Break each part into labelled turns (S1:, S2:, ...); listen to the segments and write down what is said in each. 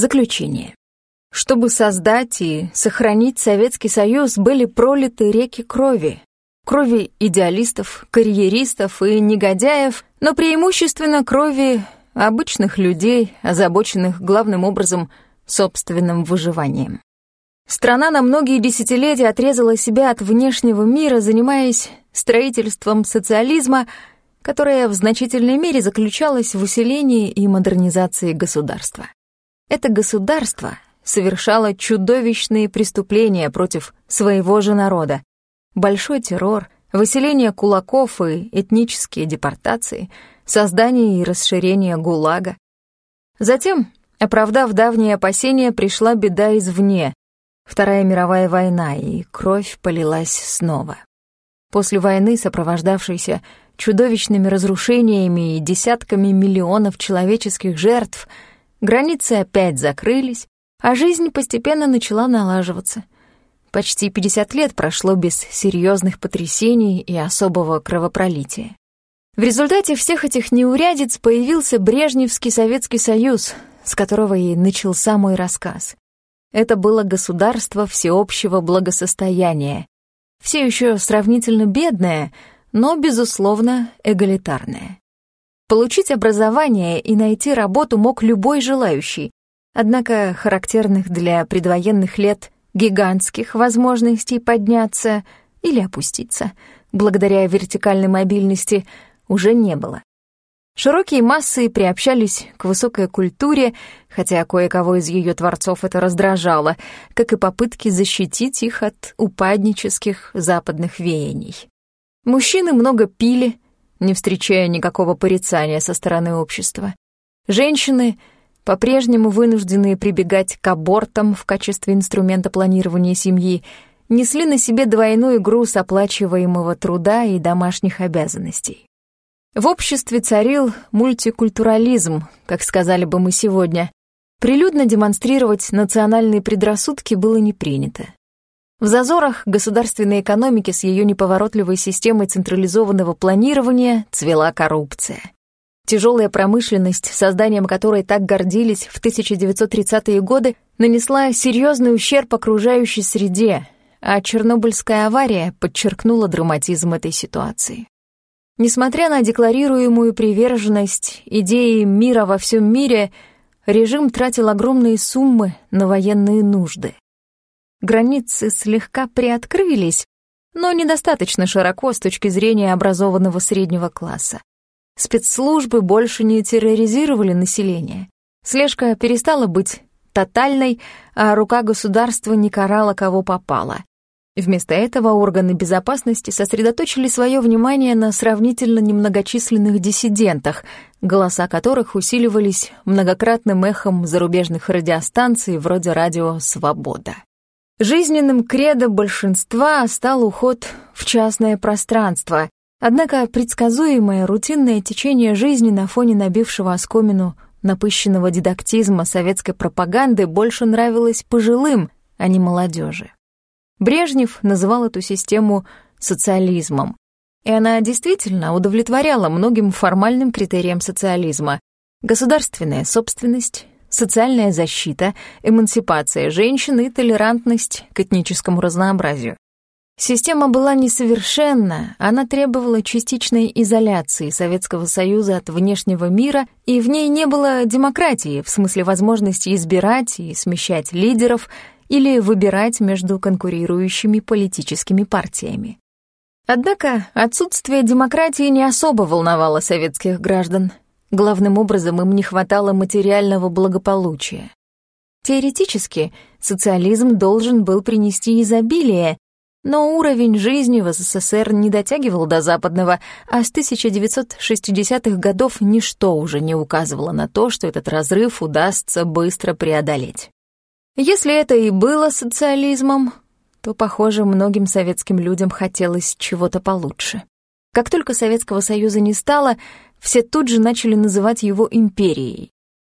S1: Заключение. Чтобы создать и сохранить Советский Союз, были пролиты реки крови. Крови идеалистов, карьеристов и негодяев, но преимущественно крови обычных людей, озабоченных главным образом собственным выживанием. Страна на многие десятилетия отрезала себя от внешнего мира, занимаясь строительством социализма, которое в значительной мере заключалось в усилении и модернизации государства. Это государство совершало чудовищные преступления против своего же народа. Большой террор, выселение кулаков и этнические депортации, создание и расширение ГУЛАГа. Затем, оправдав давние опасения, пришла беда извне, Вторая мировая война, и кровь полилась снова. После войны, сопровождавшейся чудовищными разрушениями и десятками миллионов человеческих жертв, границы опять закрылись, а жизнь постепенно начала налаживаться. Почти 50 лет прошло без серьезных потрясений и особого кровопролития. В результате всех этих неурядиц появился Брежневский Советский Союз, с которого и начался мой рассказ. Это было государство всеобщего благосостояния, все еще сравнительно бедное, но, безусловно, эгалитарное. Получить образование и найти работу мог любой желающий, однако характерных для предвоенных лет гигантских возможностей подняться или опуститься, благодаря вертикальной мобильности, уже не было. Широкие массы приобщались к высокой культуре, хотя кое-кого из ее творцов это раздражало, как и попытки защитить их от упаднических западных веяний. Мужчины много пили, не встречая никакого порицания со стороны общества. Женщины, по-прежнему вынужденные прибегать к абортам в качестве инструмента планирования семьи, несли на себе двойной груз оплачиваемого труда и домашних обязанностей. В обществе царил мультикультурализм, как сказали бы мы сегодня. Прилюдно демонстрировать национальные предрассудки было не принято. В зазорах государственной экономики с ее неповоротливой системой централизованного планирования цвела коррупция. Тяжелая промышленность, созданием которой так гордились в 1930-е годы, нанесла серьезный ущерб окружающей среде, а Чернобыльская авария подчеркнула драматизм этой ситуации. Несмотря на декларируемую приверженность идеи мира во всем мире, режим тратил огромные суммы на военные нужды. Границы слегка приоткрылись, но недостаточно широко с точки зрения образованного среднего класса. Спецслужбы больше не терроризировали население. Слежка перестала быть тотальной, а рука государства не карала кого попало. Вместо этого органы безопасности сосредоточили свое внимание на сравнительно немногочисленных диссидентах, голоса которых усиливались многократным эхом зарубежных радиостанций вроде радио «Свобода». Жизненным кредо большинства стал уход в частное пространство, однако предсказуемое рутинное течение жизни на фоне набившего оскомину напыщенного дидактизма советской пропаганды больше нравилось пожилым, а не молодежи. Брежнев называл эту систему социализмом. И она действительно удовлетворяла многим формальным критериям социализма. Государственная собственность, социальная защита, эмансипация женщин и толерантность к этническому разнообразию. Система была несовершенна, она требовала частичной изоляции Советского Союза от внешнего мира, и в ней не было демократии, в смысле возможности избирать и смещать лидеров, или выбирать между конкурирующими политическими партиями. Однако отсутствие демократии не особо волновало советских граждан. Главным образом им не хватало материального благополучия. Теоретически социализм должен был принести изобилие, но уровень жизни в СССР не дотягивал до западного, а с 1960-х годов ничто уже не указывало на то, что этот разрыв удастся быстро преодолеть. Если это и было социализмом, то, похоже, многим советским людям хотелось чего-то получше. Как только Советского Союза не стало, все тут же начали называть его империей.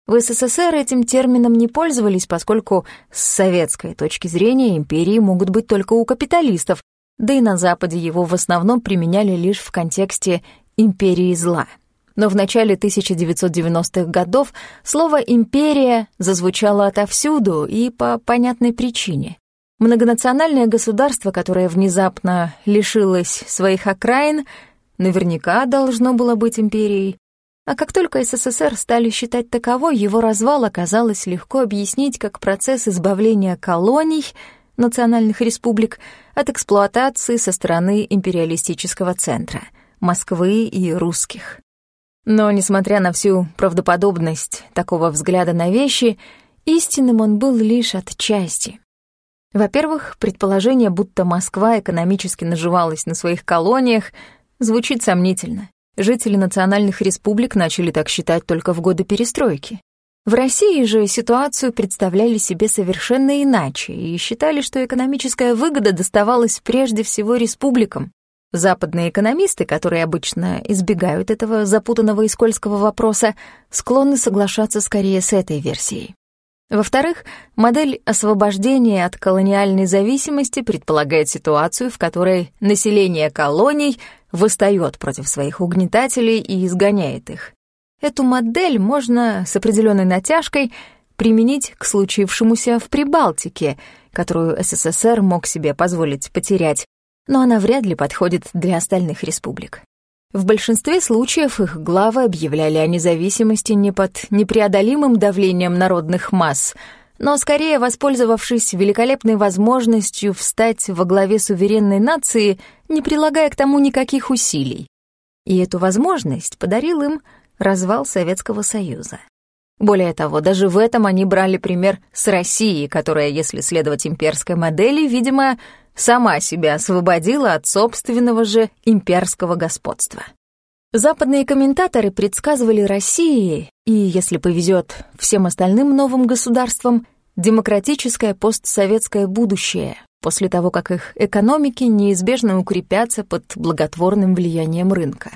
S1: В СССР этим термином не пользовались, поскольку с советской точки зрения империи могут быть только у капиталистов, да и на Западе его в основном применяли лишь в контексте империи зла. Но в начале 1990-х годов слово «империя» зазвучало отовсюду и по понятной причине. Многонациональное государство, которое внезапно лишилось своих окраин, наверняка должно было быть империей. А как только СССР стали считать таковой, его развал оказалось легко объяснить как процесс избавления колоний, национальных республик, от эксплуатации со стороны империалистического центра — Москвы и русских. Но, несмотря на всю правдоподобность такого взгляда на вещи, истинным он был лишь отчасти. Во-первых, предположение, будто Москва экономически наживалась на своих колониях, звучит сомнительно. Жители национальных республик начали так считать только в годы перестройки. В России же ситуацию представляли себе совершенно иначе и считали, что экономическая выгода доставалась прежде всего республикам. Западные экономисты, которые обычно избегают этого запутанного и скользкого вопроса, склонны соглашаться скорее с этой версией. Во-вторых, модель освобождения от колониальной зависимости предполагает ситуацию, в которой население колоний восстает против своих угнетателей и изгоняет их. Эту модель можно с определенной натяжкой применить к случившемуся в Прибалтике, которую СССР мог себе позволить потерять, но она вряд ли подходит для остальных республик. В большинстве случаев их главы объявляли о независимости не под непреодолимым давлением народных масс, но скорее воспользовавшись великолепной возможностью встать во главе суверенной нации, не прилагая к тому никаких усилий. И эту возможность подарил им развал Советского Союза. Более того, даже в этом они брали пример с Россией, которая, если следовать имперской модели, видимо, сама себя освободила от собственного же имперского господства. Западные комментаторы предсказывали России и, если повезет, всем остальным новым государствам демократическое постсоветское будущее после того, как их экономики неизбежно укрепятся под благотворным влиянием рынка.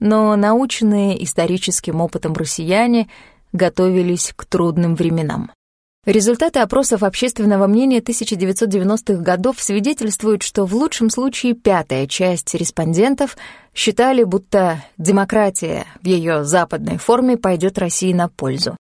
S1: Но наученные историческим опытом россияне готовились к трудным временам. Результаты опросов общественного мнения 1990-х годов свидетельствуют, что в лучшем случае пятая часть респондентов считали, будто демократия в ее западной форме пойдет России на пользу.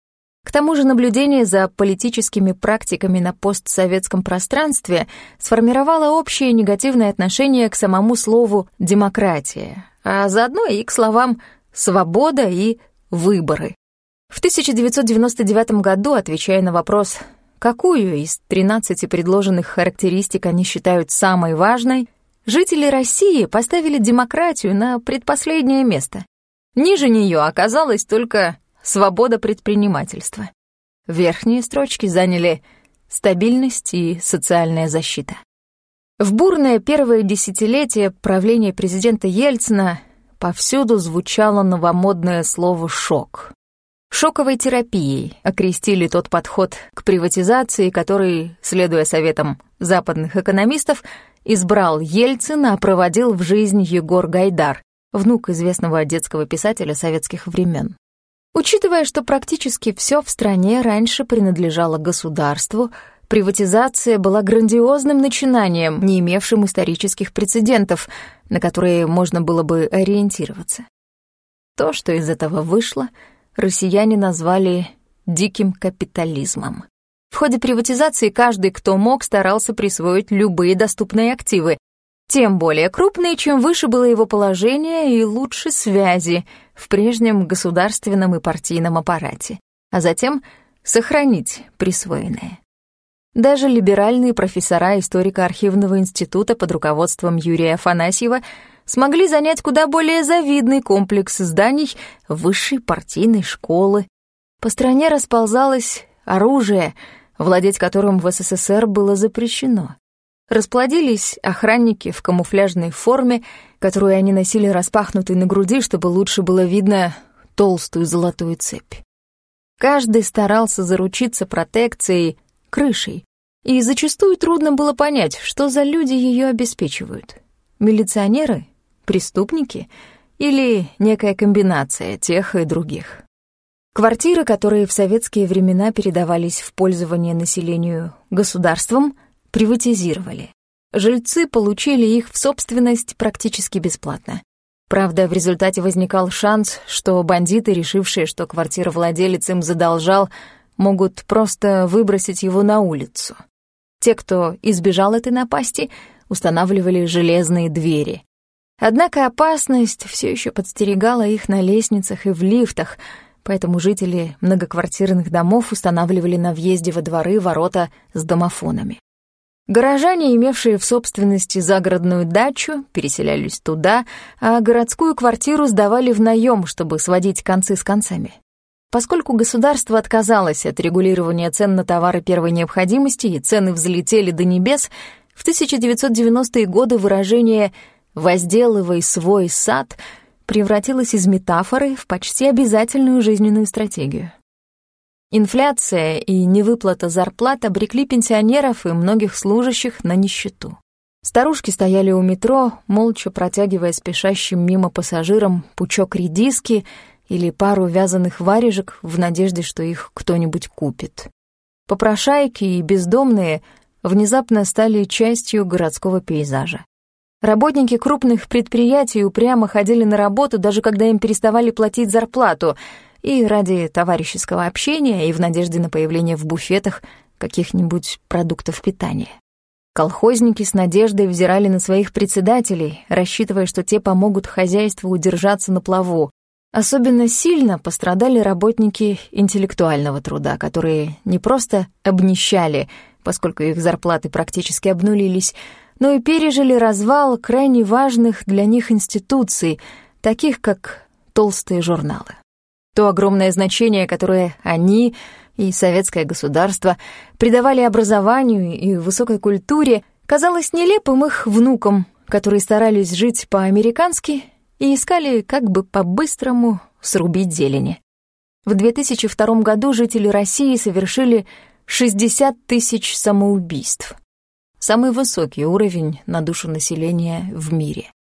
S1: К тому же наблюдение за политическими практиками на постсоветском пространстве сформировало общее негативное отношение к самому слову «демократия», а заодно и к словам «свобода» и «выборы». В 1999 году, отвечая на вопрос, какую из 13 предложенных характеристик они считают самой важной, жители России поставили демократию на предпоследнее место. Ниже нее оказалась только свобода предпринимательства. Верхние строчки заняли стабильность и социальная защита. В бурное первое десятилетие правления президента Ельцина повсюду звучало новомодное слово «шок». Шоковой терапией окрестили тот подход к приватизации, который, следуя советам западных экономистов, избрал Ельцин, а проводил в жизнь Егор Гайдар, внук известного детского писателя советских времен. Учитывая, что практически все в стране раньше принадлежало государству, приватизация была грандиозным начинанием, не имевшим исторических прецедентов, на которые можно было бы ориентироваться. То, что из этого вышло — россияне назвали «диким капитализмом». В ходе приватизации каждый, кто мог, старался присвоить любые доступные активы, тем более крупные, чем выше было его положение и лучше связи в прежнем государственном и партийном аппарате, а затем сохранить присвоенное. Даже либеральные профессора историко-архивного института под руководством Юрия Афанасьева смогли занять куда более завидный комплекс зданий высшей партийной школы. По стране расползалось оружие, владеть которым в СССР было запрещено. Расплодились охранники в камуфляжной форме, которую они носили распахнутой на груди, чтобы лучше было видно толстую золотую цепь. Каждый старался заручиться протекцией, крышей, и зачастую трудно было понять, что за люди ее обеспечивают. Милиционеры преступники или некая комбинация тех и других. Квартиры, которые в советские времена передавались в пользование населению государством, приватизировали. Жильцы получили их в собственность практически бесплатно. Правда, в результате возникал шанс, что бандиты, решившие, что квартировладелец им задолжал, могут просто выбросить его на улицу. Те, кто избежал этой напасти, устанавливали железные двери. Однако опасность все еще подстерегала их на лестницах и в лифтах, поэтому жители многоквартирных домов устанавливали на въезде во дворы ворота с домофонами. Горожане, имевшие в собственности загородную дачу, переселялись туда, а городскую квартиру сдавали в наем, чтобы сводить концы с концами. Поскольку государство отказалось от регулирования цен на товары первой необходимости и цены взлетели до небес, в 1990-е годы выражение «возделывай свой сад» превратилось из метафоры в почти обязательную жизненную стратегию. Инфляция и невыплата зарплат обрекли пенсионеров и многих служащих на нищету. Старушки стояли у метро, молча протягивая спешащим мимо пассажирам пучок редиски или пару вязаных варежек в надежде, что их кто-нибудь купит. Попрошайки и бездомные внезапно стали частью городского пейзажа. Работники крупных предприятий упрямо ходили на работу, даже когда им переставали платить зарплату, и ради товарищеского общения, и в надежде на появление в буфетах каких-нибудь продуктов питания. Колхозники с надеждой взирали на своих председателей, рассчитывая, что те помогут хозяйству удержаться на плаву, Особенно сильно пострадали работники интеллектуального труда, которые не просто обнищали, поскольку их зарплаты практически обнулились, но и пережили развал крайне важных для них институций, таких как толстые журналы. То огромное значение, которое они и советское государство придавали образованию и высокой культуре, казалось нелепым их внукам, которые старались жить по-американски и искали как бы по-быстрому срубить зелени. В 2002 году жители России совершили 60 тысяч самоубийств. Самый высокий уровень на душу населения в мире.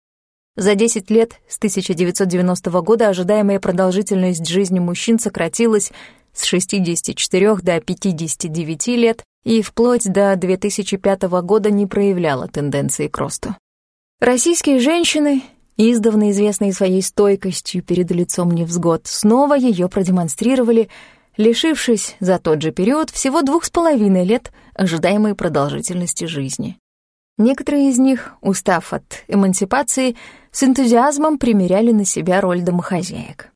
S1: За 10 лет с 1990 года ожидаемая продолжительность жизни мужчин сократилась с 64 до 59 лет и вплоть до 2005 года не проявляла тенденции к росту. Российские женщины издавна известные своей стойкостью перед лицом невзгод, снова ее продемонстрировали, лишившись за тот же период всего двух с половиной лет ожидаемой продолжительности жизни. Некоторые из них, устав от эмансипации, с энтузиазмом примеряли на себя роль домохозяек.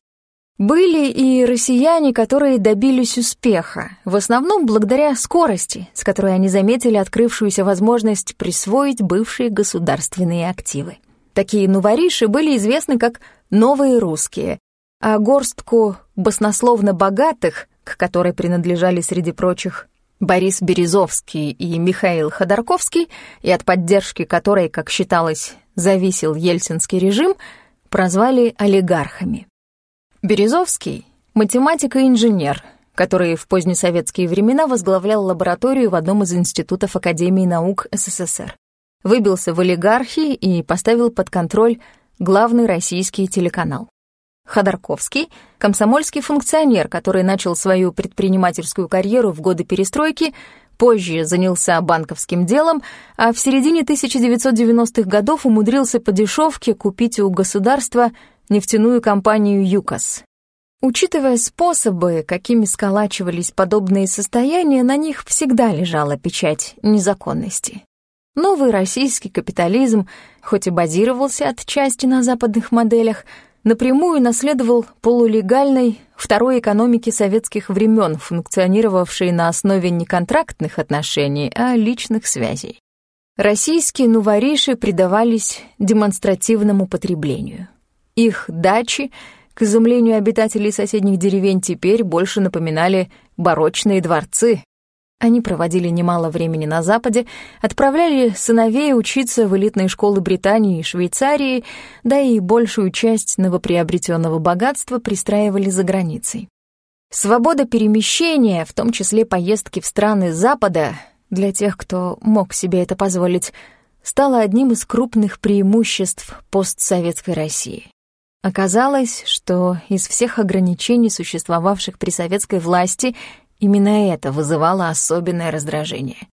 S1: Были и россияне, которые добились успеха, в основном благодаря скорости, с которой они заметили открывшуюся возможность присвоить бывшие государственные активы. Такие нувориши были известны как «новые русские», а горстку баснословно богатых, к которой принадлежали среди прочих Борис Березовский и Михаил Ходорковский, и от поддержки которой, как считалось, зависел ельцинский режим, прозвали олигархами. Березовский — математик и инженер, который в позднесоветские времена возглавлял лабораторию в одном из институтов Академии наук СССР выбился в олигархии и поставил под контроль главный российский телеканал. Ходорковский — комсомольский функционер, который начал свою предпринимательскую карьеру в годы перестройки, позже занялся банковским делом, а в середине 1990-х годов умудрился по дешевке купить у государства нефтяную компанию «ЮКОС». Учитывая способы, какими сколачивались подобные состояния, на них всегда лежала печать незаконности. Новый российский капитализм, хоть и базировался отчасти на западных моделях, напрямую наследовал полулегальной второй экономики советских времен, функционировавшей на основе не контрактных отношений, а личных связей. Российские нувориши предавались демонстративному потреблению. Их дачи, к изумлению обитателей соседних деревень, теперь больше напоминали барочные дворцы, они проводили немало времени на Западе, отправляли сыновей учиться в элитные школы Британии и Швейцарии, да и большую часть новоприобретенного богатства пристраивали за границей. Свобода перемещения, в том числе поездки в страны Запада, для тех, кто мог себе это позволить, стала одним из крупных преимуществ постсоветской России. Оказалось, что из всех ограничений, существовавших при советской власти, Именно это вызывало особенное раздражение.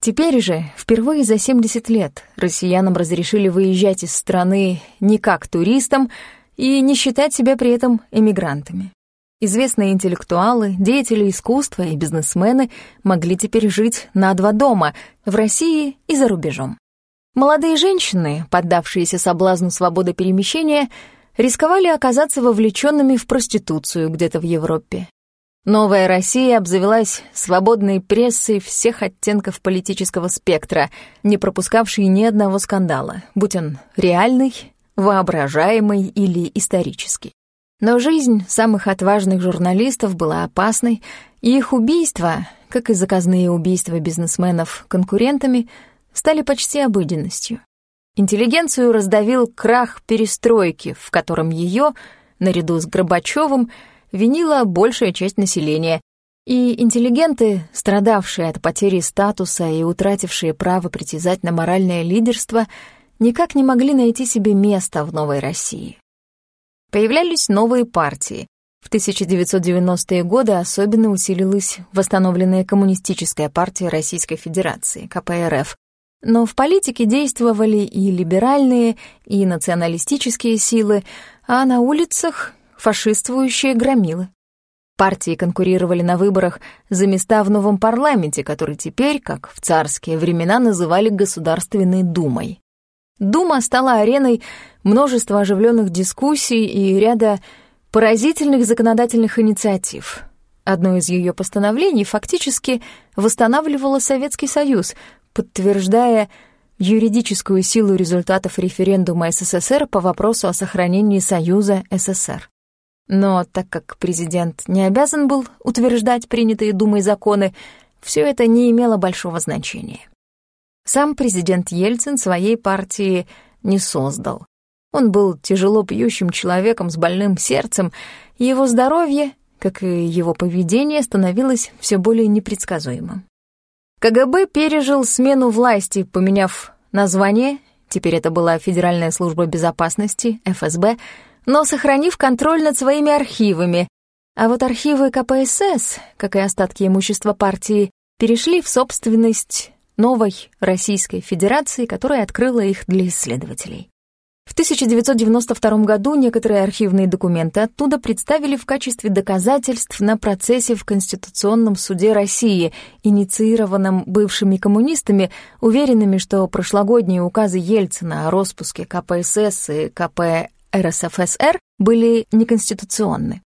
S1: Теперь же, впервые за 70 лет, россиянам разрешили выезжать из страны не как туристам и не считать себя при этом эмигрантами. Известные интеллектуалы, деятели искусства и бизнесмены могли теперь жить на два дома — в России и за рубежом. Молодые женщины, поддавшиеся соблазну свободы перемещения, рисковали оказаться вовлеченными в проституцию где-то в Европе. Новая Россия обзавелась свободной прессой всех оттенков политического спектра, не пропускавшей ни одного скандала, будь он реальный, воображаемый или исторический. Но жизнь самых отважных журналистов была опасной, и их убийства, как и заказные убийства бизнесменов конкурентами, стали почти обыденностью. Интеллигенцию раздавил крах перестройки, в котором ее, наряду с Горбачевым, винила большая часть населения, и интеллигенты, страдавшие от потери статуса и утратившие право притязать на моральное лидерство, никак не могли найти себе места в новой России. Появлялись новые партии. В 1990-е годы особенно усилилась восстановленная коммунистическая партия Российской Федерации, КПРФ. Но в политике действовали и либеральные, и националистические силы, а на улицах — фашистствующие громилы. Партии конкурировали на выборах за места в новом парламенте, который теперь, как в царские времена, называли Государственной Думой. Дума стала ареной множества оживленных дискуссий и ряда поразительных законодательных инициатив. Одно из ее постановлений фактически восстанавливало Советский Союз, подтверждая юридическую силу результатов референдума СССР по вопросу о сохранении Союза СССР. Но так как президент не обязан был утверждать принятые Думой законы, все это не имело большого значения. Сам президент Ельцин своей партии не создал. Он был тяжело пьющим человеком с больным сердцем, его здоровье, как и его поведение, становилось все более непредсказуемым. КГБ пережил смену власти, поменяв название, теперь это была Федеральная служба безопасности, ФСБ, но сохранив контроль над своими архивами, а вот архивы КПСС, как и остатки имущества партии, перешли в собственность новой Российской Федерации, которая открыла их для исследователей. В 1992 году некоторые архивные документы оттуда представили в качестве доказательств на процессе в Конституционном суде России, инициированном бывшими коммунистами, уверенными, что прошлогодние указы Ельцина о распуске КПСС и КП РСФСР были неконституционны.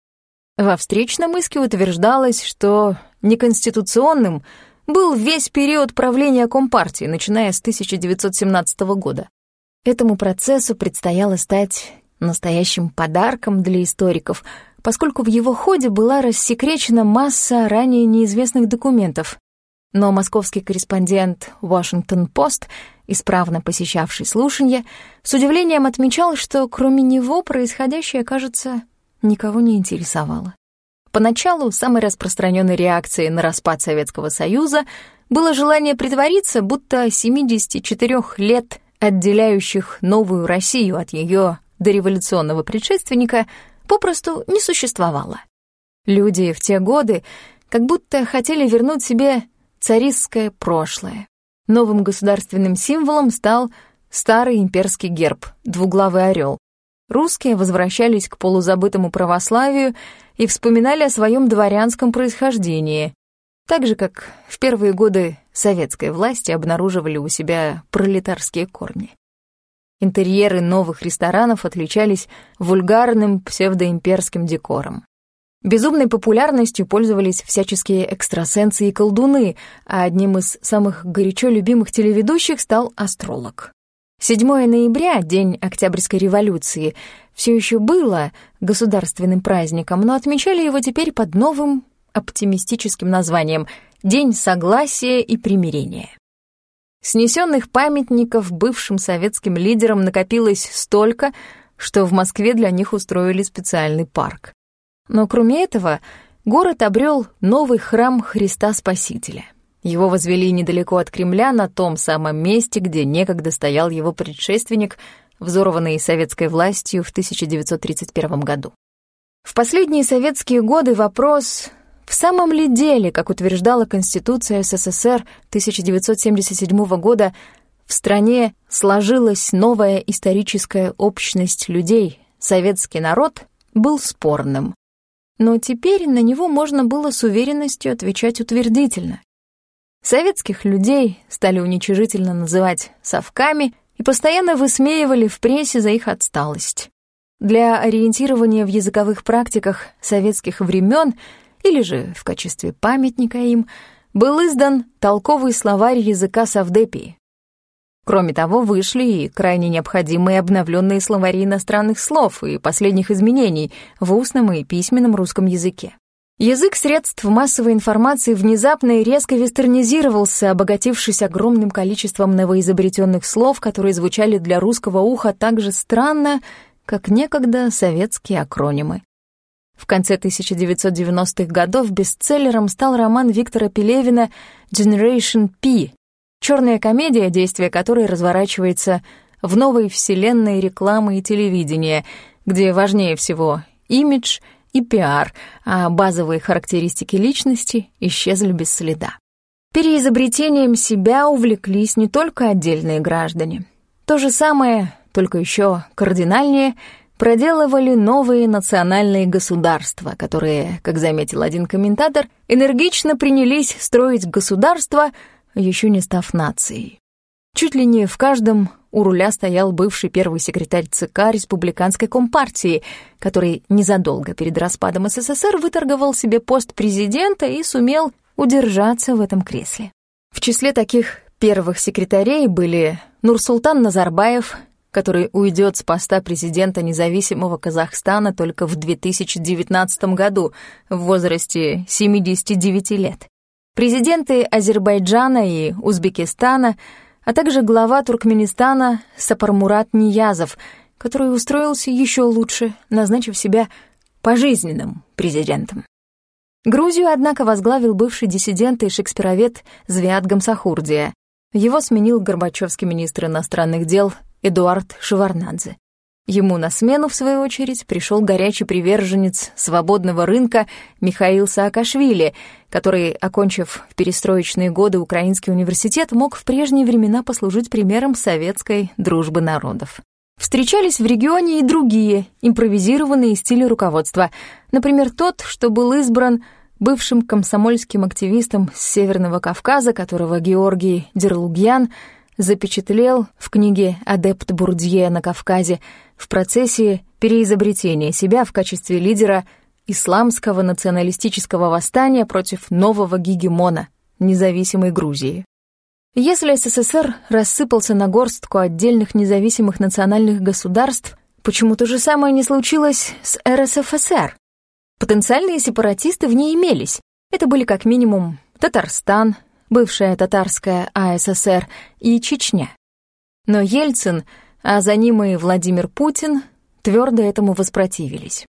S1: Во встречном иске утверждалось, что неконституционным — был весь период правления Компартии, начиная с 1917 года. Этому процессу предстояло стать настоящим подарком для историков, поскольку в его ходе была рассекречена масса ранее неизвестных документов. Но московский корреспондент «Вашингтон-Пост», исправно посещавший слушания, с удивлением отмечал, что кроме него происходящее, кажется, никого не интересовало. Поначалу самой распространенной реакцией на распад Советского Союза было желание притвориться, будто 74 лет, отделяющих новую Россию от ее дореволюционного предшественника, попросту не существовало. Люди в те годы как будто хотели вернуть себе царистское прошлое. Новым государственным символом стал старый имперский герб — двуглавый орел. Русские возвращались к полузабытому православию и вспоминали о своем дворянском происхождении, так же, как в первые годы советской власти обнаруживали у себя пролетарские корни. Интерьеры новых ресторанов отличались вульгарным псевдоимперским декором. Безумной популярностью пользовались всяческие экстрасенсы и колдуны, а одним из самых горячо любимых телеведущих стал астролог. 7 ноября, день Октябрьской революции, все еще было государственным праздником, но отмечали его теперь под новым оптимистическим названием «День согласия и примирения». Снесенных памятников бывшим советским лидерам накопилось столько, что в Москве для них устроили специальный парк. Но кроме этого, город обрел новый храм Христа Спасителя — его возвели недалеко от Кремля, на том самом месте, где некогда стоял его предшественник, взорванный советской властью в 1931 году. В последние советские годы вопрос В самом ли деле, как утверждала Конституция СССР 1977 года, в стране сложилась новая историческая общность людей, советский народ был спорным. Но теперь на него можно было с уверенностью отвечать утвердительно. Советских людей стали уничижительно называть «совками» и постоянно высмеивали в прессе за их отсталость. Для ориентирования в языковых практиках советских времен или же в качестве памятника им был издан толковый словарь языка Савдепии. Кроме того, вышли и крайне необходимые обновленные словари иностранных слов и последних изменений в устном и письменном русском языке. Язык средств массовой информации внезапно и резко вестернизировался, обогатившись огромным количеством новоизобретенных слов, которые звучали для русского уха так же странно, как некогда советские акронимы. В конце 1990-х годов бестселлером стал роман Виктора Пелевина «Generation P», черная комедия, действие которой разворачивается в новой вселенной рекламы и телевидения, где важнее всего имидж и пиар, а базовые характеристики личности исчезли без следа. Переизобретением себя увлеклись не только отдельные граждане. То же самое, только еще кардинальнее, проделывали новые национальные государства, которые, как заметил один комментатор, энергично принялись строить государство, еще не став нацией. Чуть ли не в каждом у руля стоял бывший первый секретарь ЦК Республиканской Компартии, который незадолго перед распадом СССР выторговал себе пост президента и сумел удержаться в этом кресле. В числе таких первых секретарей были Нурсултан Назарбаев, который уйдет с поста президента независимого Казахстана только в 2019 году в возрасте 79 лет, президенты Азербайджана и Узбекистана, а также глава Туркменистана Сапармурат Ниязов, который устроился еще лучше, назначив себя пожизненным президентом. Грузию, однако, возглавил бывший диссидент и шекспировед Звиат Гамсахурдия. Его сменил горбачевский министр иностранных дел Эдуард Шеварнадзе. Ему на смену, в свою очередь, пришел горячий приверженец свободного рынка Михаил Саакашвили, который, окончив в перестроечные годы Украинский университет, мог в прежние времена послужить примером советской дружбы народов. Встречались в регионе и другие импровизированные стили руководства, например, тот, что был избран бывшим комсомольским активистом с Северного Кавказа, которого Георгий Дерлугьян запечатлел в книге «Адепт Бурдье на Кавказе» в процессе переизобретения себя в качестве лидера исламского националистического восстания против нового гегемона, независимой Грузии. Если СССР рассыпался на горстку отдельных независимых национальных государств, почему то же самое не случилось с РСФСР? Потенциальные сепаратисты в ней имелись. Это были как минимум Татарстан, бывшая татарская АССР и Чечня. Но Ельцин а за ним и Владимир Путин твердо этому воспротивились.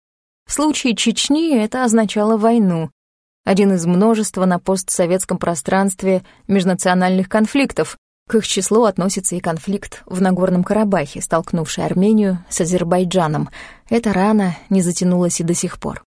S1: В случае Чечни это означало войну, один из множества на постсоветском пространстве межнациональных конфликтов. К их числу относится и конфликт в Нагорном Карабахе, столкнувший Армению с Азербайджаном. Эта рана не затянулась и до сих пор.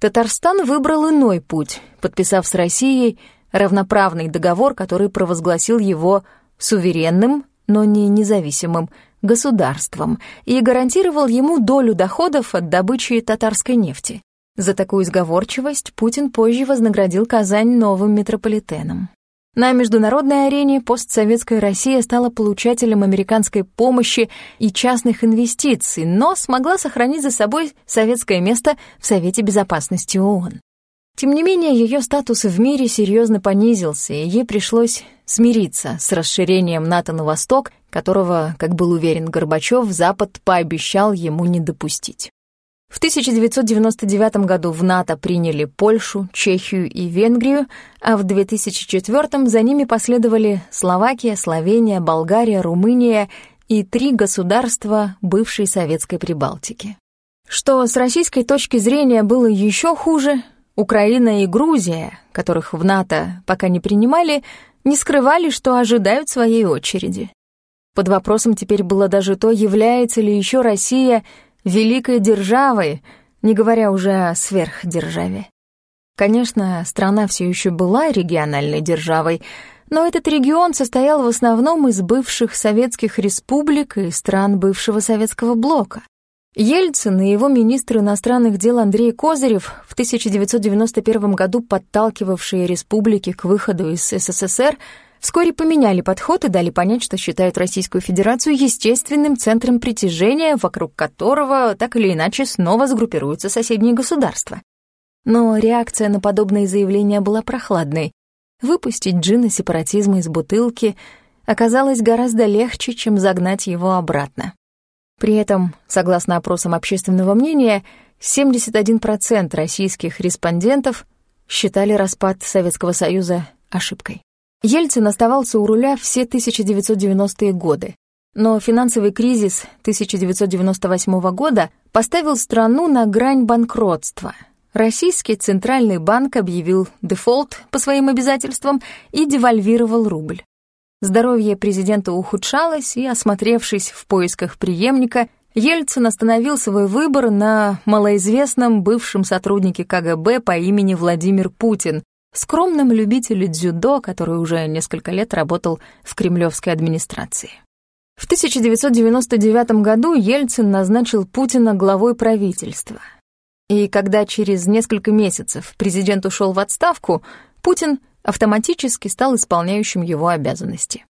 S1: Татарстан выбрал иной путь, подписав с Россией равноправный договор, который провозгласил его суверенным но не независимым государством и гарантировал ему долю доходов от добычи татарской нефти. За такую сговорчивость Путин позже вознаградил Казань новым метрополитеном. На международной арене постсоветская Россия стала получателем американской помощи и частных инвестиций, но смогла сохранить за собой советское место в Совете Безопасности ООН. Тем не менее, ее статус в мире серьезно понизился, и ей пришлось смириться с расширением НАТО на восток, которого, как был уверен Горбачев, Запад пообещал ему не допустить. В 1999 году в НАТО приняли Польшу, Чехию и Венгрию, а в 2004 за ними последовали Словакия, Словения, Болгария, Румыния и три государства бывшей советской Прибалтики. Что с российской точки зрения было еще хуже, Украина и Грузия, которых в НАТО пока не принимали, не скрывали, что ожидают своей очереди. Под вопросом теперь было даже то, является ли еще Россия великой державой, не говоря уже о сверхдержаве. Конечно, страна все еще была региональной державой, но этот регион состоял в основном из бывших советских республик и стран бывшего советского блока. Ельцин и его министр иностранных дел Андрей Козырев, в 1991 году подталкивавшие республики к выходу из СССР, вскоре поменяли подход и дали понять, что считают Российскую Федерацию естественным центром притяжения, вокруг которого так или иначе снова сгруппируются соседние государства. Но реакция на подобные заявления была прохладной. Выпустить джина сепаратизма из бутылки оказалось гораздо легче, чем загнать его обратно. При этом, согласно опросам общественного мнения, 71% российских респондентов считали распад Советского Союза ошибкой. Ельцин оставался у руля все 1990-е годы, но финансовый кризис 1998 года поставил страну на грань банкротства. Российский Центральный банк объявил дефолт по своим обязательствам и девальвировал рубль. Здоровье президента ухудшалось, и, осмотревшись в поисках преемника, Ельцин остановил свой выбор на малоизвестном бывшем сотруднике КГБ по имени Владимир Путин, скромном любителе дзюдо, который уже несколько лет работал в кремлевской администрации. В 1999 году Ельцин назначил Путина главой правительства. И когда через несколько месяцев президент ушел в отставку, Путин автоматически стал исполняющим его обязанности.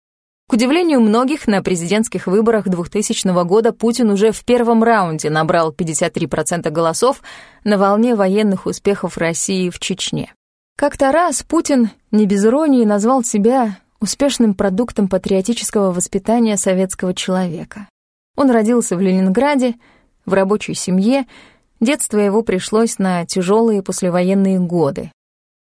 S1: К удивлению многих, на президентских выборах 2000 года Путин уже в первом раунде набрал 53% голосов на волне военных успехов России в Чечне. Как-то раз Путин не без иронии назвал себя успешным продуктом патриотического воспитания советского человека. Он родился в Ленинграде, в рабочей семье, детство его пришлось на тяжелые послевоенные годы.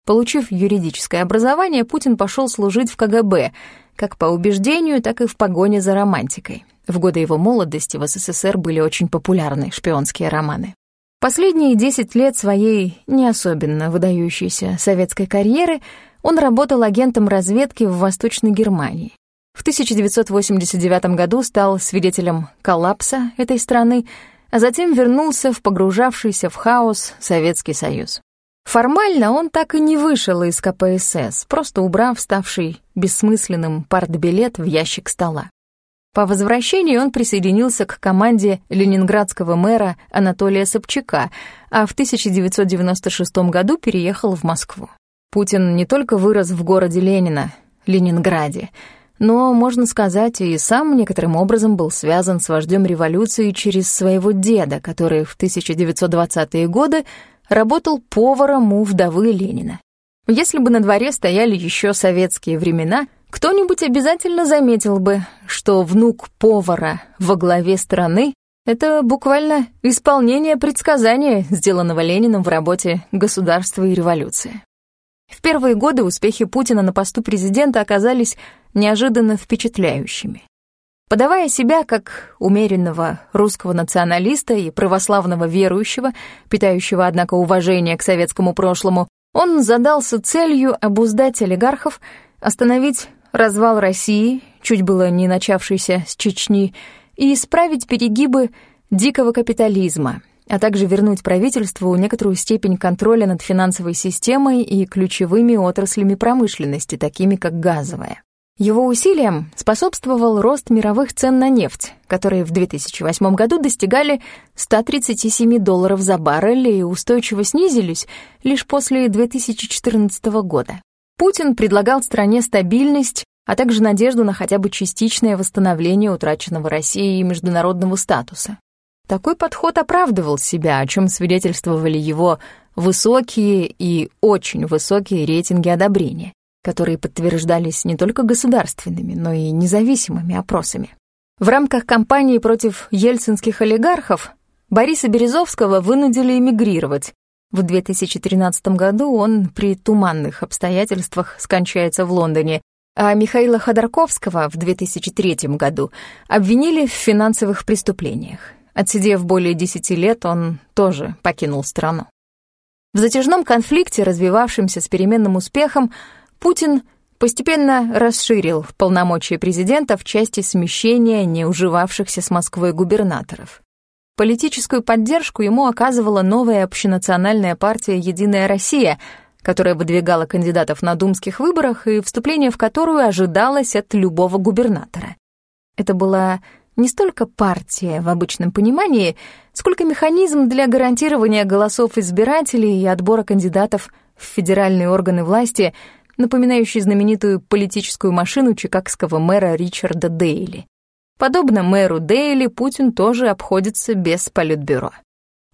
S1: Получив юридическое образование, Путин пошел служить в КГБ, как по убеждению, так и в погоне за романтикой. В годы его молодости в СССР были очень популярны шпионские романы. Последние 10 лет своей не особенно выдающейся советской карьеры он работал агентом разведки в Восточной Германии. В 1989 году стал свидетелем коллапса этой страны, а затем вернулся в погружавшийся в хаос Советский Союз. Формально он так и не вышел из КПСС, просто убрав ставший бессмысленным партбилет в ящик стола. По возвращении он присоединился к команде ленинградского мэра Анатолия Собчака, а в 1996 году переехал в Москву. Путин не только вырос в городе Ленина, Ленинграде, но, можно сказать, и сам некоторым образом был связан с вождем революции через своего деда, который в 1920-е годы работал поваром у вдовы Ленина. Если бы на дворе стояли еще советские времена, кто-нибудь обязательно заметил бы, что внук повара во главе страны — это буквально исполнение предсказания, сделанного Лениным в работе «Государство и революция». В первые годы успехи Путина на посту президента оказались неожиданно впечатляющими. Подавая себя как умеренного русского националиста и православного верующего, питающего, однако, уважение к советскому прошлому, он задался целью обуздать олигархов, остановить развал России, чуть было не начавшийся с Чечни, и исправить перегибы дикого капитализма, а также вернуть правительству некоторую степень контроля над финансовой системой и ключевыми отраслями промышленности, такими как газовая. Его усилиям способствовал рост мировых цен на нефть, которые в 2008 году достигали 137 долларов за баррель и устойчиво снизились лишь после 2014 года. Путин предлагал стране стабильность, а также надежду на хотя бы частичное восстановление утраченного Россией международного статуса. Такой подход оправдывал себя, о чем свидетельствовали его высокие и очень высокие рейтинги одобрения которые подтверждались не только государственными, но и независимыми опросами. В рамках кампании против ельцинских олигархов Бориса Березовского вынудили эмигрировать. В 2013 году он при туманных обстоятельствах скончается в Лондоне, а Михаила Ходорковского в 2003 году обвинили в финансовых преступлениях. Отсидев более 10 лет, он тоже покинул страну. В затяжном конфликте, развивавшемся с переменным успехом, Путин постепенно расширил полномочия президента в части смещения неуживавшихся с Москвой губернаторов. Политическую поддержку ему оказывала новая общенациональная партия «Единая Россия», которая выдвигала кандидатов на думских выборах и вступление в которую ожидалось от любого губернатора. Это была не столько партия в обычном понимании, сколько механизм для гарантирования голосов избирателей и отбора кандидатов в федеральные органы власти, напоминающий знаменитую политическую машину чикагского мэра Ричарда Дейли. Подобно мэру Дейли, Путин тоже обходится без политбюро.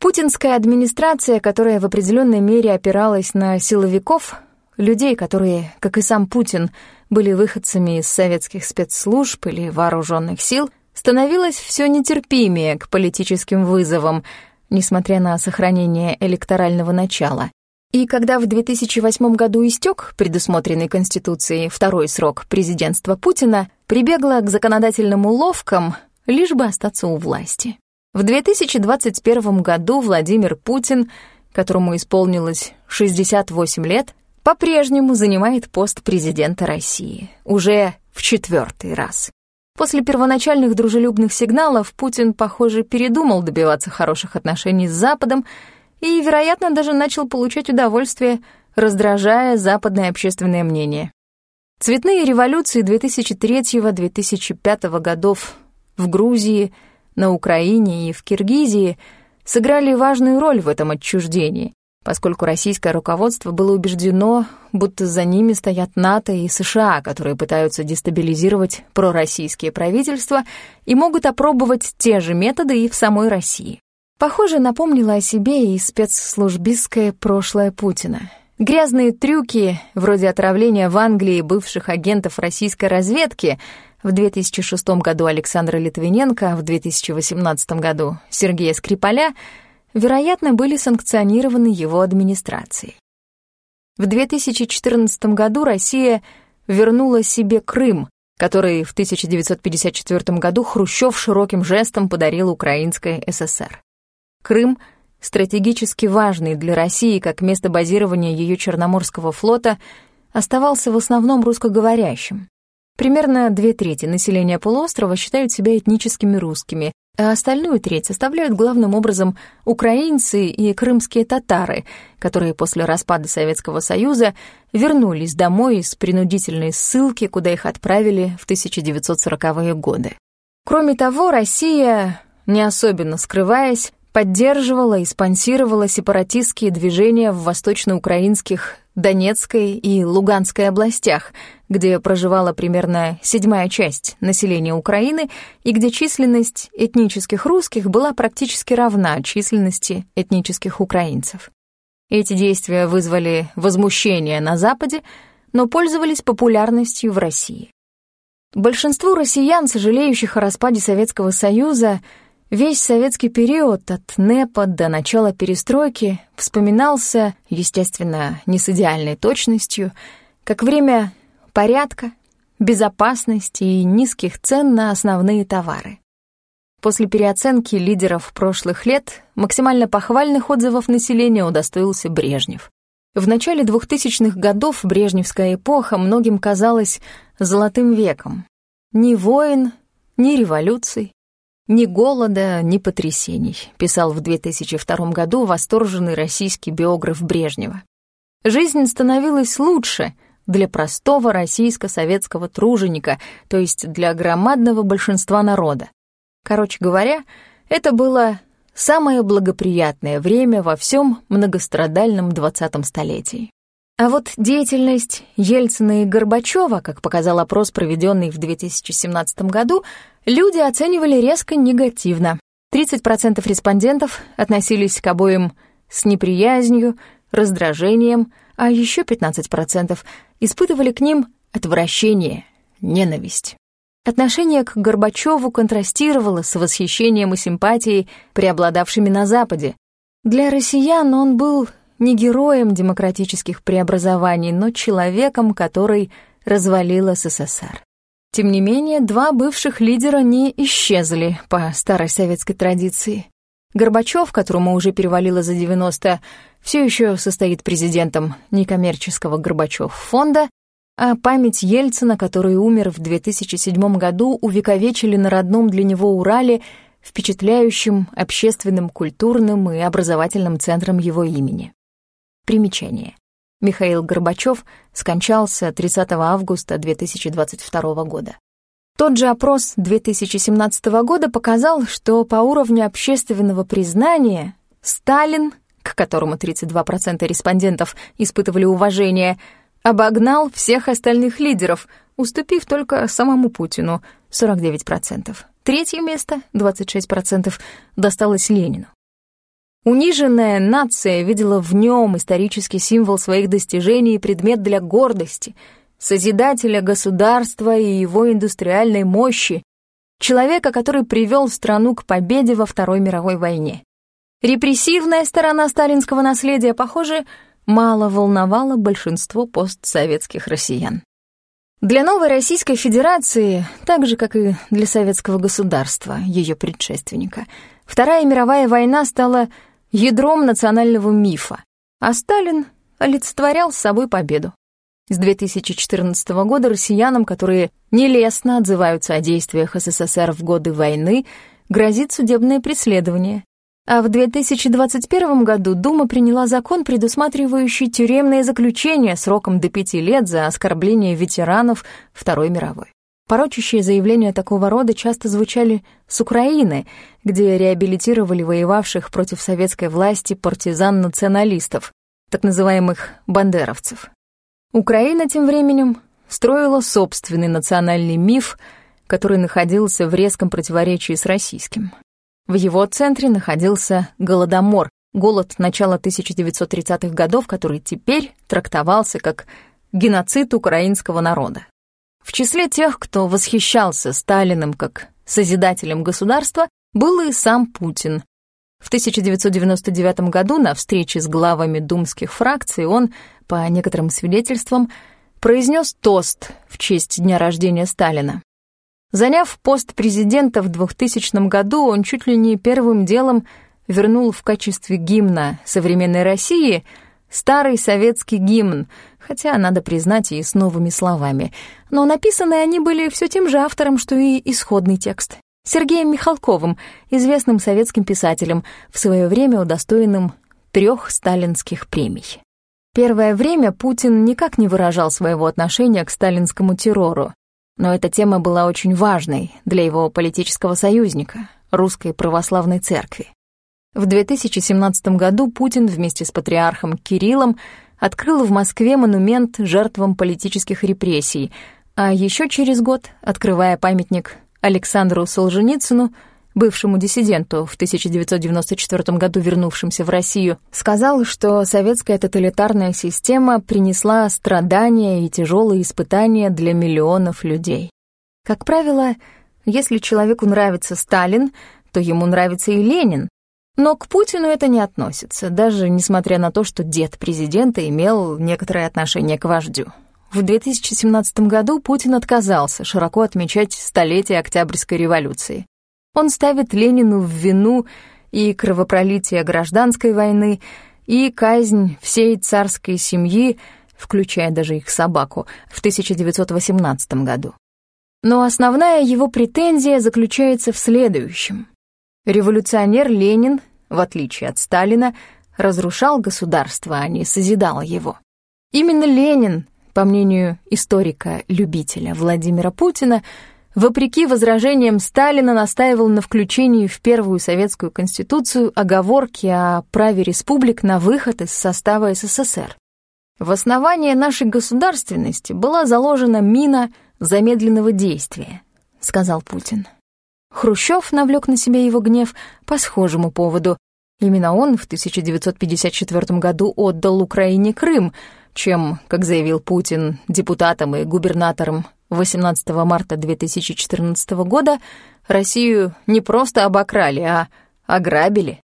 S1: Путинская администрация, которая в определенной мере опиралась на силовиков, людей, которые, как и сам Путин, были выходцами из советских спецслужб или вооруженных сил, становилась все нетерпимее к политическим вызовам, несмотря на сохранение электорального начала. И когда в 2008 году истек предусмотренный Конституцией второй срок президентства Путина, прибегла к законодательным уловкам, лишь бы остаться у власти. В 2021 году Владимир Путин, которому исполнилось 68 лет, по-прежнему занимает пост президента России, уже в четвертый раз. После первоначальных дружелюбных сигналов Путин, похоже, передумал добиваться хороших отношений с Западом и, вероятно, даже начал получать удовольствие, раздражая западное общественное мнение. Цветные революции 2003-2005 годов в Грузии, на Украине и в Киргизии сыграли важную роль в этом отчуждении, поскольку российское руководство было убеждено, будто за ними стоят НАТО и США, которые пытаются дестабилизировать пророссийские правительства и могут опробовать те же методы и в самой России. Похоже, напомнила о себе и спецслужбистское прошлое Путина. Грязные трюки, вроде отравления в Англии бывших агентов российской разведки, в 2006 году Александра Литвиненко, в 2018 году Сергея Скрипаля, вероятно, были санкционированы его администрацией. В 2014 году Россия вернула себе Крым, который в 1954 году Хрущев широким жестом подарил Украинской ССР. Крым — стратегически важный для России как место базирования ее Черноморского флота, оставался в основном русскоговорящим. Примерно две трети населения полуострова считают себя этническими русскими, а остальную треть составляют главным образом украинцы и крымские татары, которые после распада Советского Союза вернулись домой из принудительной ссылки, куда их отправили в 1940-е годы. Кроме того, Россия, не особенно скрываясь, поддерживала и спонсировала сепаратистские движения в восточноукраинских Донецкой и Луганской областях, где проживала примерно седьмая часть населения Украины и где численность этнических русских была практически равна численности этнических украинцев. Эти действия вызвали возмущение на Западе, но пользовались популярностью в России. Большинству россиян, сожалеющих о распаде Советского Союза, Весь советский период от НЭПа до начала перестройки вспоминался, естественно, не с идеальной точностью, как время порядка, безопасности и низких цен на основные товары. После переоценки лидеров прошлых лет максимально похвальных отзывов населения удостоился Брежнев. В начале 2000-х годов брежневская эпоха многим казалась золотым веком. Ни войн, ни революций, ни голода, ни потрясений, писал в 2002 году восторженный российский биограф Брежнева. Жизнь становилась лучше для простого российско-советского труженика, то есть для громадного большинства народа. Короче говоря, это было самое благоприятное время во всем многострадальном 20-м столетии. А вот деятельность Ельцина и Горбачева, как показал опрос, проведенный в 2017 году, люди оценивали резко негативно. 30% респондентов относились к обоим с неприязнью, раздражением, а еще 15% испытывали к ним отвращение, ненависть. Отношение к Горбачеву контрастировало с восхищением и симпатией, преобладавшими на Западе. Для россиян он был не героем демократических преобразований, но человеком, который развалил СССР. Тем не менее, два бывших лидера не исчезли по старой советской традиции. Горбачев, которому уже перевалило за 90, все еще состоит президентом некоммерческого Горбачев фонда, а память Ельцина, который умер в 2007 году, увековечили на родном для него Урале впечатляющим общественным, культурным и образовательным центром его имени. Примечание. Михаил Горбачев скончался 30 августа 2022 года. Тот же опрос 2017 года показал, что по уровню общественного признания Сталин, к которому 32% респондентов испытывали уважение, обогнал всех остальных лидеров, уступив только самому Путину 49%. Третье место, 26%, досталось Ленину. Униженная нация видела в нем исторический символ своих достижений и предмет для гордости — созидателя государства и его индустриальной мощи, человека, который привел страну к победе во Второй мировой войне. Репрессивная сторона сталинского наследия, похоже, мало волновала большинство постсоветских россиян. Для новой Российской Федерации, так же, как и для советского государства, ее предшественника, Вторая мировая война стала ядром национального мифа, а Сталин олицетворял с собой победу. С 2014 года россиянам, которые нелестно отзываются о действиях СССР в годы войны, грозит судебное преследование. А в 2021 году Дума приняла закон, предусматривающий тюремное заключение сроком до пяти лет за оскорбление ветеранов Второй мировой. Порочащие заявления такого рода часто звучали с Украины, где реабилитировали воевавших против советской власти партизан-националистов, так называемых бандеровцев. Украина тем временем строила собственный национальный миф, который находился в резком противоречии с российским. В его центре находился Голодомор, голод начала 1930-х годов, который теперь трактовался как геноцид украинского народа. В числе тех, кто восхищался Сталиным как созидателем государства, был и сам Путин. В 1999 году на встрече с главами думских фракций он по некоторым свидетельствам, произнес тост в честь дня рождения Сталина. Заняв пост президента в 2000 году, он чуть ли не первым делом вернул в качестве гимна современной России старый советский гимн, хотя, надо признать, и с новыми словами. Но написаны они были все тем же автором, что и исходный текст. Сергеем Михалковым, известным советским писателем, в свое время удостоенным трех сталинских премий. Первое время Путин никак не выражал своего отношения к сталинскому террору, но эта тема была очень важной для его политического союзника, Русской Православной Церкви. В 2017 году Путин вместе с патриархом Кириллом открыл в Москве монумент жертвам политических репрессий, а еще через год, открывая памятник Александру Солженицыну, бывшему диссиденту, в 1994 году вернувшимся в Россию, сказал, что советская тоталитарная система принесла страдания и тяжелые испытания для миллионов людей. Как правило, если человеку нравится Сталин, то ему нравится и Ленин, но к Путину это не относится, даже несмотря на то, что дед президента имел некоторое отношение к вождю. В 2017 году Путин отказался широко отмечать столетие Октябрьской революции. Он ставит Ленину в вину и кровопролитие гражданской войны, и казнь всей царской семьи, включая даже их собаку, в 1918 году. Но основная его претензия заключается в следующем. Революционер Ленин, в отличие от Сталина, разрушал государство, а не созидал его. Именно Ленин, по мнению историка-любителя Владимира Путина, вопреки возражениям Сталина, настаивал на включении в первую советскую конституцию оговорки о праве республик на выход из состава СССР. В основании нашей государственности была заложена мина замедленного действия, сказал Путин. Хрущев навлек на себя его гнев по схожему поводу. Именно он в 1954 году отдал Украине Крым, чем, как заявил Путин, депутатам и губернаторам 18 марта 2014 года Россию не просто обокрали, а ограбили.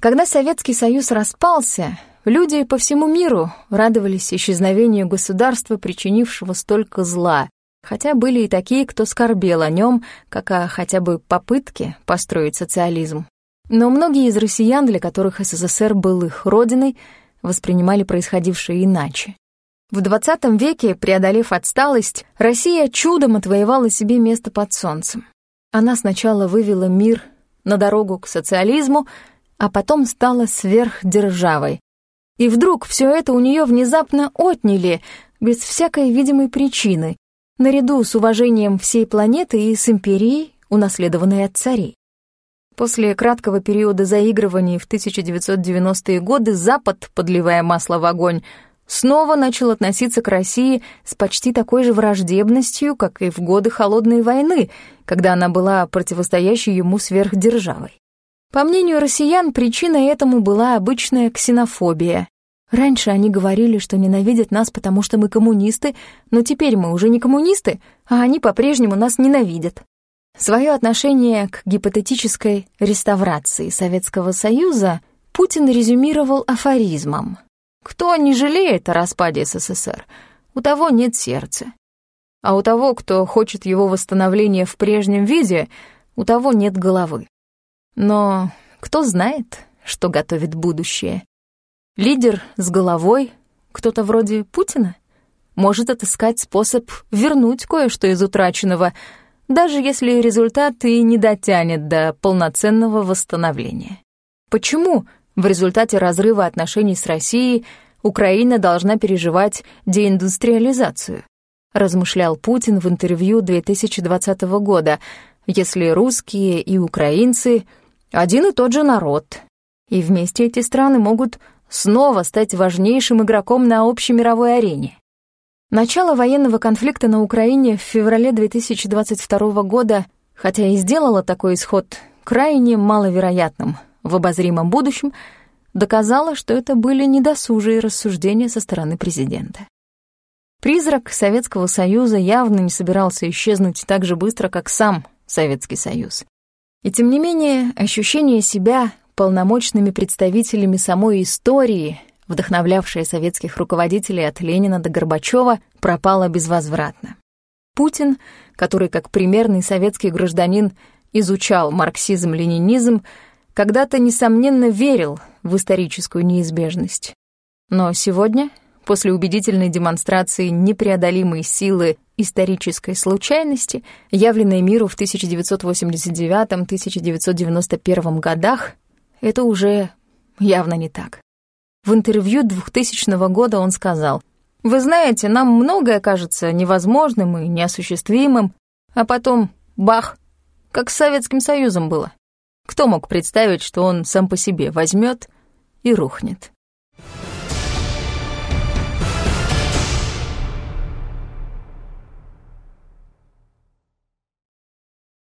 S1: Когда Советский Союз распался, люди по всему миру радовались исчезновению государства, причинившего столько зла, хотя были и такие, кто скорбел о нем, как о хотя бы попытке построить социализм. Но многие из россиян, для которых СССР был их родиной, воспринимали происходившее иначе. В XX веке, преодолев отсталость, Россия чудом отвоевала себе место под солнцем. Она сначала вывела мир на дорогу к социализму, а потом стала сверхдержавой. И вдруг все это у нее внезапно отняли, без всякой видимой причины, наряду с уважением всей планеты и с империей, унаследованной от царей. После краткого периода заигрываний в 1990-е годы Запад, подливая масло в огонь, снова начал относиться к России с почти такой же враждебностью, как и в годы Холодной войны, когда она была противостоящей ему сверхдержавой. По мнению россиян, причиной этому была обычная ксенофобия. Раньше они говорили, что ненавидят нас, потому что мы коммунисты, но теперь мы уже не коммунисты, а они по-прежнему нас ненавидят. Свое отношение к гипотетической реставрации Советского Союза Путин резюмировал афоризмом. «Кто не жалеет о распаде СССР, у того нет сердца. А у того, кто хочет его восстановления в прежнем виде, у того нет головы. Но кто знает, что готовит будущее? Лидер с головой, кто-то вроде Путина, может отыскать способ вернуть кое-что из утраченного — даже если результат и не дотянет до полноценного восстановления. Почему в результате разрыва отношений с Россией Украина должна переживать деиндустриализацию? размышлял Путин в интервью 2020 года, если русские и украинцы один и тот же народ, и вместе эти страны могут снова стать важнейшим игроком на общемировой арене. Начало военного конфликта на Украине в феврале 2022 года, хотя и сделало такой исход крайне маловероятным в обозримом будущем, доказало, что это были недосужие рассуждения со стороны президента. Призрак Советского Союза явно не собирался исчезнуть так же быстро, как сам Советский Союз. И тем не менее, ощущение себя полномочными представителями самой истории — вдохновлявшая советских руководителей от Ленина до Горбачева, пропала безвозвратно. Путин, который как примерный советский гражданин изучал марксизм-ленинизм, когда-то, несомненно, верил в историческую неизбежность. Но сегодня, после убедительной демонстрации непреодолимой силы исторической случайности, явленной миру в 1989-1991 годах, это уже явно не так. В интервью 2000 года он сказал, «Вы знаете, нам многое кажется невозможным и неосуществимым, а потом — бах, как с Советским Союзом было. Кто мог представить, что он сам по себе возьмет и рухнет?»